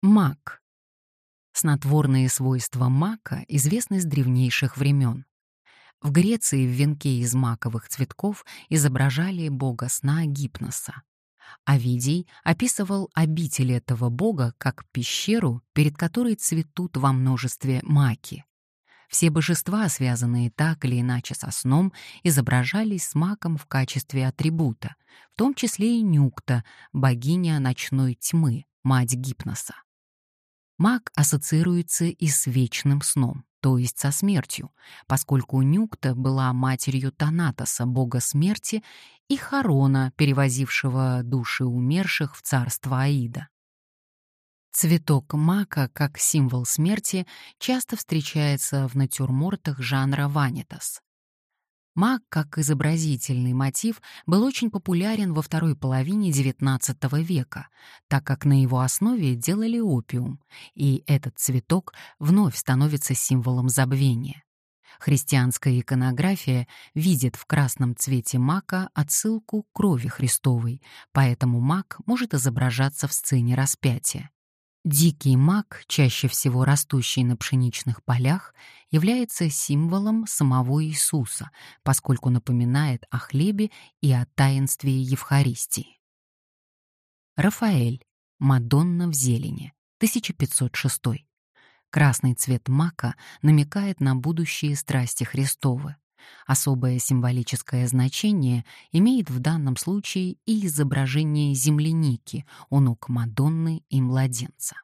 Мак. Снотворные свойства мака известны с древнейших времен. В Греции в венке из маковых цветков изображали бога сна Гипноса. Овидий описывал обитель этого бога как пещеру, перед которой цветут во множестве маки. Все божества, связанные так или иначе со сном, изображались с маком в качестве атрибута, в том числе и Нюкта, богиня ночной тьмы, мать Гипноса. Маг ассоциируется и с вечным сном, то есть со смертью, поскольку Нюкта была матерью Танатоса, бога смерти, и Харона, перевозившего души умерших в царство Аида. Цветок мака, как символ смерти, часто встречается в натюрмортах жанра ванитас. Маг, как изобразительный мотив, был очень популярен во второй половине XIX века, так как на его основе делали опиум, и этот цветок вновь становится символом забвения. Христианская иконография видит в красном цвете мака отсылку к крови Христовой, поэтому мак может изображаться в сцене распятия. Дикий мак, чаще всего растущий на пшеничных полях, является символом самого Иисуса, поскольку напоминает о хлебе и о таинстве Евхаристии. Рафаэль. Мадонна в зелени. 1506. Красный цвет мака намекает на будущие страсти Христовы. Особое символическое значение имеет в данном случае и изображение земляники у ног Мадонны и младенца.